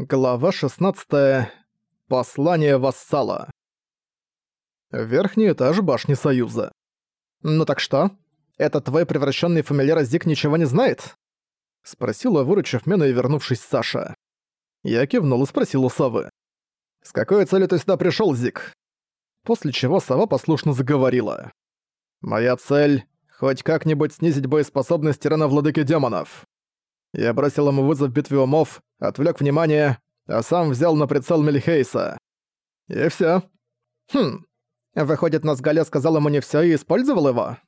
Глава 16. Послание вассала. Верхний этаж башни Союза. «Ну так что? Этот твой превращенный фамильяр Зик ничего не знает?» Спросила, выручив меня и вернувшись Саша. Я кивнул и спросил у совы. «С какой целью ты сюда пришел, Зик?» После чего сова послушно заговорила. «Моя цель — хоть как-нибудь снизить боеспособность тирана владыки демонов. Я бросил ему вызов в битве умов, отвлек внимание, а сам взял на прицел Мельхейса. И все. Хм. Выходит, Назгаля сказал ему не все и использовал его?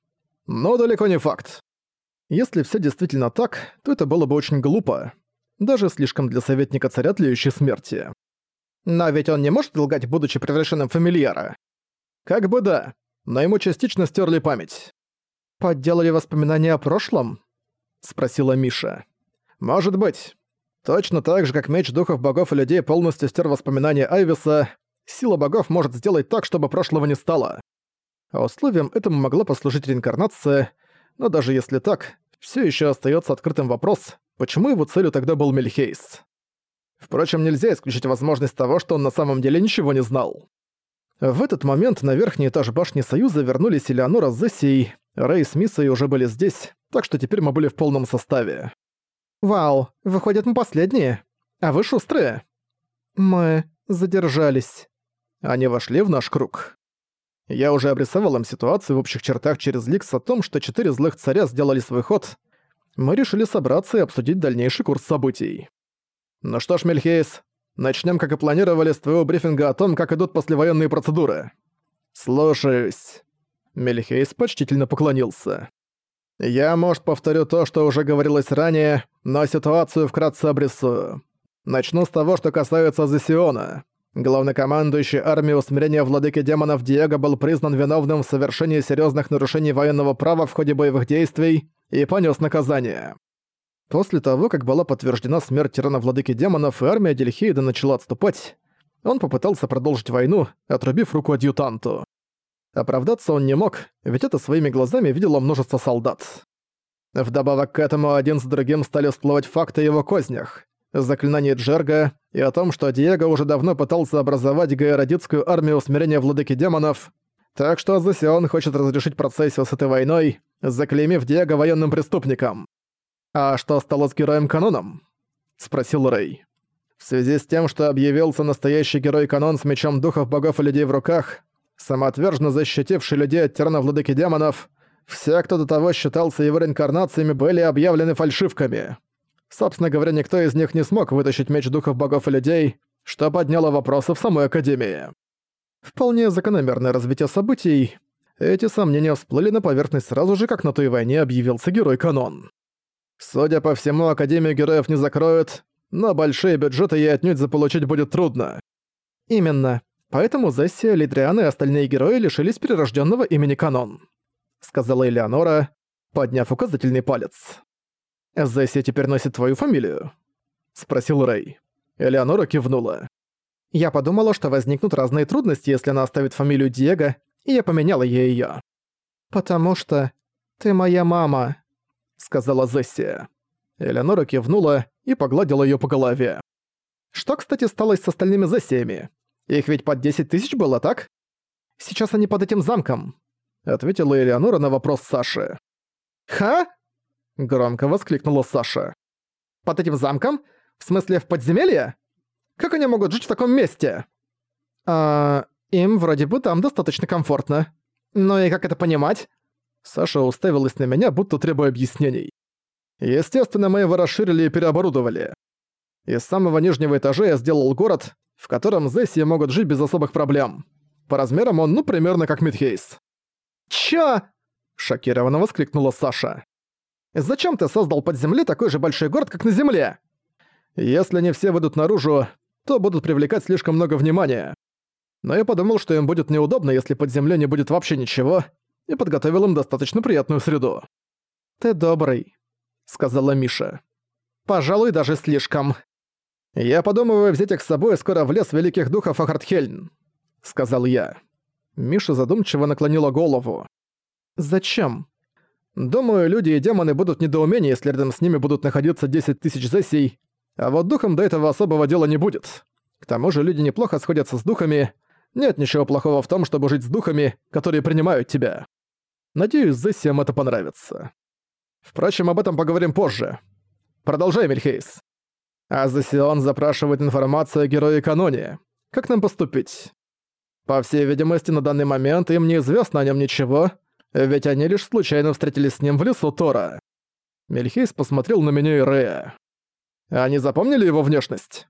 Но далеко не факт. Если все действительно так, то это было бы очень глупо. Даже слишком для советника царя тлеющей смерти. Но ведь он не может лгать, будучи превращенным фамильяра. Как бы да, но ему частично стерли память. «Подделали воспоминания о прошлом?» — спросила Миша. «Может быть. Точно так же, как меч духов богов и людей полностью стер воспоминания Айвиса, сила богов может сделать так, чтобы прошлого не стало. А условием этому могла послужить реинкарнация, но даже если так, все еще остается открытым вопрос, почему его целью тогда был Мельхейс. Впрочем, нельзя исключить возможность того, что он на самом деле ничего не знал. В этот момент на верхний этаж башни Союза вернулись Элеонора с Зессией, Рэй с Миссой уже были здесь, так что теперь мы были в полном составе. «Вау, выходит, мы последние. А вы шустрые?» «Мы задержались». Они вошли в наш круг. Я уже обрисовал им ситуацию в общих чертах через Ликс о том, что четыре злых царя сделали свой ход. Мы решили собраться и обсудить дальнейший курс событий. Ну что ж, Мельхейс, начнем, как и планировали, с твоего брифинга о том, как идут послевоенные процедуры. Слушаюсь. Мельхейс почтительно поклонился. Я, может, повторю то, что уже говорилось ранее, но ситуацию вкратце обрисую. Начну с того, что касается Зесиона. Главнокомандующий армией усмирения владыки демонов Диего был признан виновным в совершении серьезных нарушений военного права в ходе боевых действий и понес наказание. После того, как была подтверждена смерть тирана владыки демонов и армия Дельхейда начала отступать, он попытался продолжить войну, отрубив руку адъютанту. Оправдаться он не мог, ведь это своими глазами видело множество солдат. Вдобавок к этому один с другим стали всплывать факты о его кознях. Заклинание Джерга и о том, что Диего уже давно пытался образовать гаэродитскую армию усмирения владыки демонов, так что Азусион хочет разрешить процессию с этой войной, заклеймив Диего военным преступником. «А что стало с героем-каноном?» — спросил Рэй. В связи с тем, что объявился настоящий герой-канон с мечом духов богов и людей в руках, самоотверженно защитивший людей от тирана владыки демонов, все, кто до того считался его реинкарнациями, были объявлены фальшивками. Собственно говоря, никто из них не смог вытащить меч духов богов и людей, что подняло вопросы в самой Академии. Вполне закономерное развитие событий. Эти сомнения всплыли на поверхность сразу же, как на той войне объявился герой-канон. Судя по всему, Академию героев не закроют, но большие бюджеты ей отнюдь заполучить будет трудно. Именно. Поэтому Зессия, Лидриан и остальные герои лишились перерожденного имени Канон», — сказала Элеонора, подняв указательный палец. «Зессия теперь носит твою фамилию?» — спросил Рэй. Элеонора кивнула. «Я подумала, что возникнут разные трудности, если она оставит фамилию Диего, и я поменяла ей её». «Потому что ты моя мама», — сказала Зессия. Элеонора кивнула и погладила её по голове. «Что, кстати, стало с остальными Зессиями? Их ведь под 10 тысяч было, так? Сейчас они под этим замком», — ответила Элеонора на вопрос Саши. «Ха?» — громко воскликнула Саша. «Под этим замком? В смысле, в подземелье? Как они могут жить в таком месте?» «А... им вроде бы там достаточно комфортно. Но и как это понимать?» Саша уставилась на меня, будто требуя объяснений. Естественно, мы его расширили и переоборудовали. Из самого нижнего этажа я сделал город, в котором Зесси могут жить без особых проблем. По размерам он, ну, примерно как Мидхейс. «Чё?» – шокированно воскликнула Саша. «Зачем ты создал под землей такой же большой город, как на земле?» «Если они все выйдут наружу, то будут привлекать слишком много внимания. Но я подумал, что им будет неудобно, если под землей не будет вообще ничего, и подготовил им достаточно приятную среду». «Ты добрый», — сказала Миша. «Пожалуй, даже слишком». «Я подумываю взять их с собой скоро в лес великих духов Ахартхельн», — сказал я. Миша задумчиво наклонила голову. «Зачем?» «Думаю, люди и демоны будут недоумении, если рядом с ними будут находиться 10 тысяч зессий. А вот духом до этого особого дела не будет. К тому же люди неплохо сходятся с духами. Нет ничего плохого в том, чтобы жить с духами, которые принимают тебя. Надеюсь, Зессиям это понравится. Впрочем, об этом поговорим позже. Продолжай, Мельхейс. Азасион запрашивает информацию о герое Каноне. Как нам поступить? По всей видимости, на данный момент им неизвестно о нем ничего, ведь они лишь случайно встретились с ним в лесу Тора. Мельхейс посмотрел на меня и Рея. Они запомнили его внешность?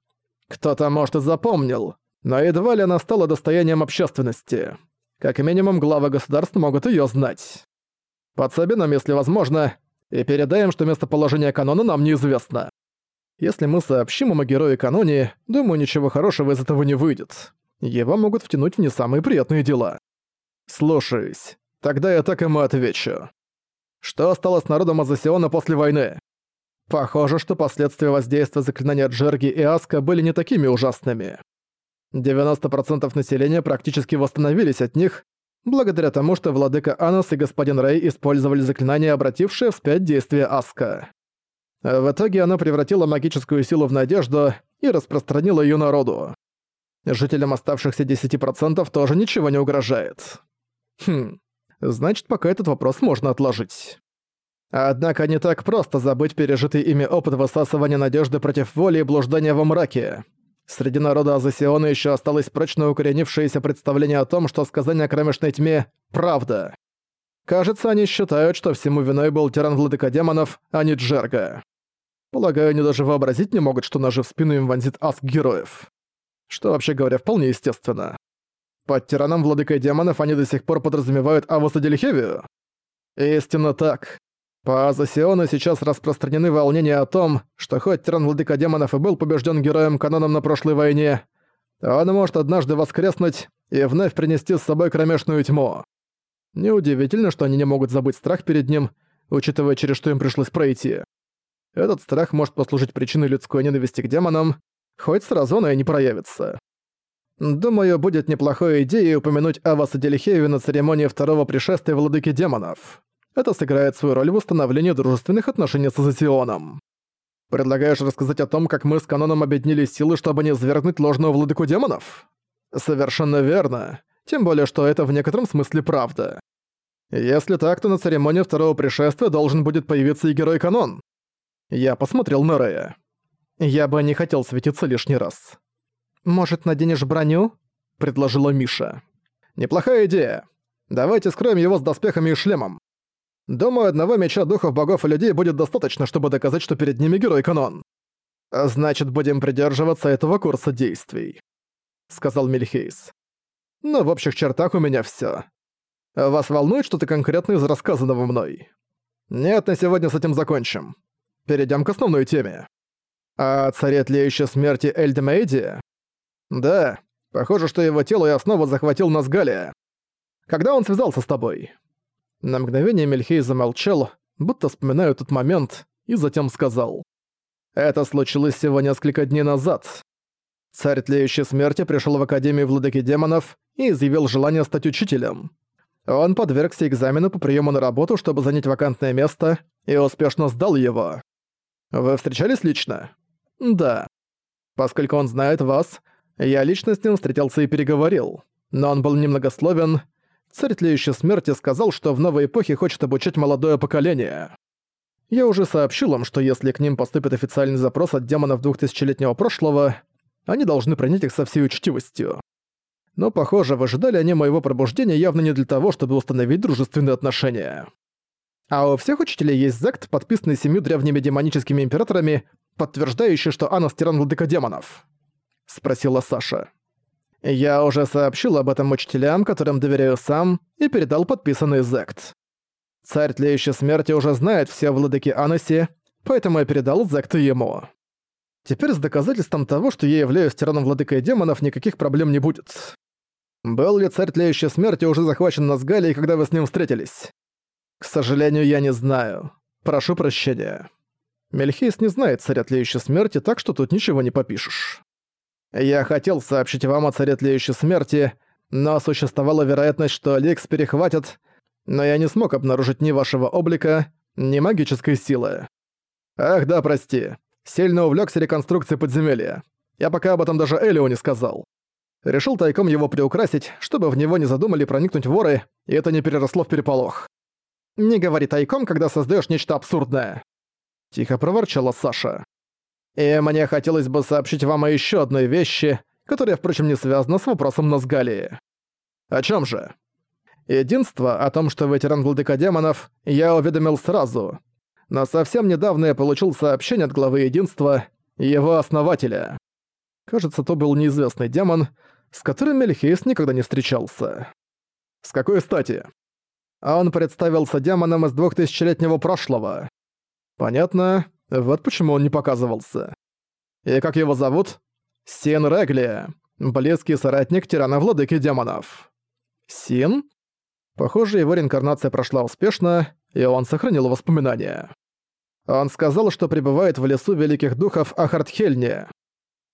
Кто-то, может, и запомнил, но едва ли она стала достоянием общественности. Как минимум, главы государств могут ее знать. Подсоби нам, если возможно, и передаем, что местоположение канона нам неизвестно. Если мы сообщим им о герое каноне, думаю, ничего хорошего из этого не выйдет. Его могут втянуть в не самые приятные дела. Слушаюсь. Тогда я так ему отвечу. Что стало с народом Азасиона после войны? Похоже, что последствия воздействия заклинания Джерги и Аска были не такими ужасными. 90% населения практически восстановились от них, благодаря тому, что владыка Анас и господин Рэй использовали заклинание, обратившее вспять действие Аска. В итоге оно превратило магическую силу в надежду и распространило ее народу. Жителям оставшихся 10% тоже ничего не угрожает. Хм, значит, пока этот вопрос можно отложить. Однако не так просто забыть пережитый ими опыт высасывания надежды против воли и блуждания во мраке. Среди народа Азасиона еще осталось прочно укоренившееся представление о том, что сказание о кромешной тьме — правда. Кажется, они считают, что всему виной был тиран владыка демонов, а не Джерга. Полагаю, они даже вообразить не могут, что ножи в спину им вонзит аск героев что, вообще говоря, вполне естественно. Под тираном владыкой демонов они до сих пор подразумевают Аваса Дельхевию? Истинно так. По Азасиону сейчас распространены волнения о том, что хоть тиран владыка демонов и был побежден героем каноном на прошлой войне, он может однажды воскреснуть и вновь принести с собой кромешную тьму. Неудивительно, что они не могут забыть страх перед ним, учитывая, через что им пришлось пройти. Этот страх может послужить причиной людской ненависти к демонам, хоть сразу она и не проявится. Думаю, будет неплохой идеей упомянуть Аваса Делихееве на церемонии второго пришествия Владыки Демонов. Это сыграет свою роль в установлении дружественных отношений с Азатионом. Предлагаешь рассказать о том, как мы с Каноном объединили силы, чтобы не свергнуть ложного Владыку Демонов? Совершенно верно. Тем более, что это в некотором смысле правда. Если так, то на церемонии второго пришествия должен будет появиться и Герой Канон. Я посмотрел на Рэя. Я бы не хотел светиться лишний раз. «Может, наденешь броню?» — предложила Миша. «Неплохая идея. Давайте скроем его с доспехами и шлемом. Думаю, одного меча духов богов и людей будет достаточно, чтобы доказать, что перед ними герой канон. Значит, будем придерживаться этого курса действий», — сказал Мельхейс. «Но в общих чертах у меня всё. Вас волнует что-то конкретное из рассказанного мной? Нет, на сегодня с этим закончим. Перейдем к основной теме». А царе тлеющей смерти Эльдемейди? Да, похоже, что его тело я снова захватил Назгалия. Когда он связался с тобой? На мгновение Мельхей замолчал, будто вспоминая тот момент, и затем сказал. Это случилось всего несколько дней назад. Царь тлеющей смерти пришел в Академию Владыки Демонов и изъявил желание стать учителем. Он подвергся экзамену по приему на работу, чтобы занять вакантное место, и успешно сдал его. Вы встречались лично? «Да. Поскольку он знает вас, я лично с ним встретился и переговорил. Но он был немногословен. Царь Тлеющей Смерти сказал, что в новой эпохе хочет обучать молодое поколение. Я уже сообщил им, что если к ним поступит официальный запрос от демонов двухтысячелетнего прошлого, они должны принять их со всей учтивостью. Но, похоже, выжидали они моего пробуждения явно не для того, чтобы установить дружественные отношения. А у всех учителей есть зект, подписанный семью древними демоническими императорами, подтверждающий, что Анна тиран владыка демонов?» — спросила Саша. «Я уже сообщил об этом учителям, которым доверяю сам, и передал подписанный зект. Царь Тлеющей Смерти уже знает все владыки Анаси, поэтому я передал зект ему. Теперь с доказательством того, что я являюсь тираном владыкой демонов, никаких проблем не будет. Был ли царь Тлеющей Смерти уже захвачен на Сгале, когда вы с ним встретились? К сожалению, я не знаю. Прошу прощения. Мельхейс не знает царя тлеющей смерти, так что тут ничего не попишешь. Я хотел сообщить вам о царе тлеющей смерти, но существовала вероятность, что Алекс перехватит, но я не смог обнаружить ни вашего облика, ни магической силы. Ах да, прости. Сильно увлекся реконструкцией подземелья. Я пока об этом даже Элио не сказал. Решил тайком его приукрасить, чтобы в него не задумали проникнуть воры, и это не переросло в переполох. «Не говори тайком, когда создаешь нечто абсурдное», — тихо проворчала Саша. «И мне хотелось бы сообщить вам о еще одной вещи, которая, впрочем, не связана с вопросом Назгалии. О чем же? Единство о том, что ветеран Владыка Демонов, я уведомил сразу. Но совсем недавно я получил сообщение от главы Единства, его основателя. Кажется, то был неизвестный демон, с которым Мельхейс никогда не встречался. С какой стати? Он представился демоном из двухтысячелетнего прошлого. Понятно, вот почему он не показывался. И как его зовут? Син Реглия, близкий соратник тирана владыки демонов. Син? Похоже, его реинкарнация прошла успешно, и он сохранил воспоминания. Он сказал, что пребывает в лесу великих духов Ахартхельне.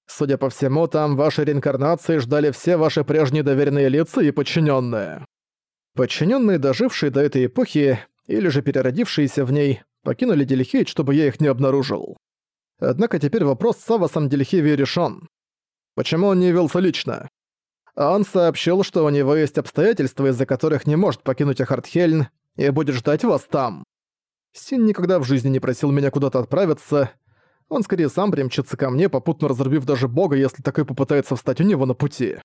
Судя по всему, там вашей реинкарнации ждали все ваши прежние доверенные лица и подчиненные. Подчиненные, дожившие до этой эпохи, или же переродившиеся в ней, покинули Дельхейт, чтобы я их не обнаружил. Однако теперь вопрос с Авасом Дельхиви решен. Почему он не явился лично? Он сообщил, что у него есть обстоятельства, из-за которых не может покинуть Ахартхельн и будет ждать вас там. Син никогда в жизни не просил меня куда-то отправиться, он скорее сам примчится ко мне, попутно разрубив даже бога, если такой попытается встать у него на пути.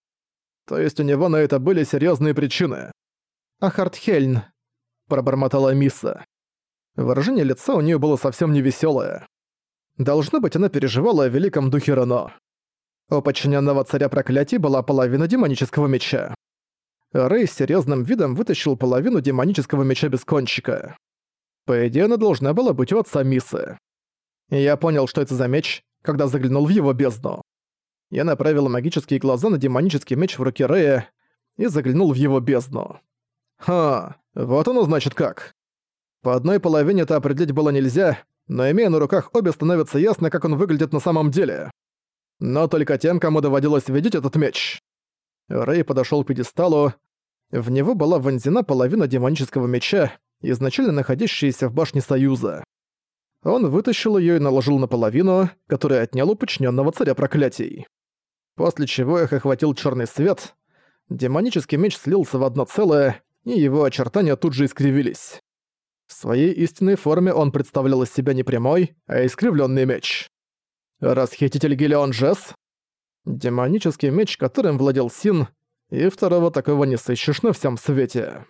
То есть у него на это были серьезные причины. «А Хартхельн», — пробормотала Мисса. Выражение лица у нее было совсем невеселое. Должно быть, она переживала о великом духе Рено. У подчиненного царя проклятий была половина демонического меча. Рэй с серьезным видом вытащил половину демонического меча без кончика. По идее, она должна была быть у отца Мисы я понял, что это за меч, когда заглянул в его бездну. Я направил магические глаза на демонический меч в руке Рея и заглянул в его бездну. Ха, вот оно значит как. По одной половине это определить было нельзя, но имея на руках обе становится ясно, как он выглядит на самом деле. Но только тем, кому доводилось видеть этот меч. Рэй подошёл к пьедесталу. В него была вонзена половина демонического меча, изначально находящаяся в башне Союза. Он вытащил её и наложил наполовину, который отнял у подчинённого царя проклятий. После чего их охватил чёрный свет, демонический меч слился в одно целое, и его очертания тут же искривились. В своей истинной форме он представлял из себя не прямой, а искривлённый меч. Расхититель Гелион Джесс? Демонический меч, которым владел Син, и второго такого не сыщешь на всем свете.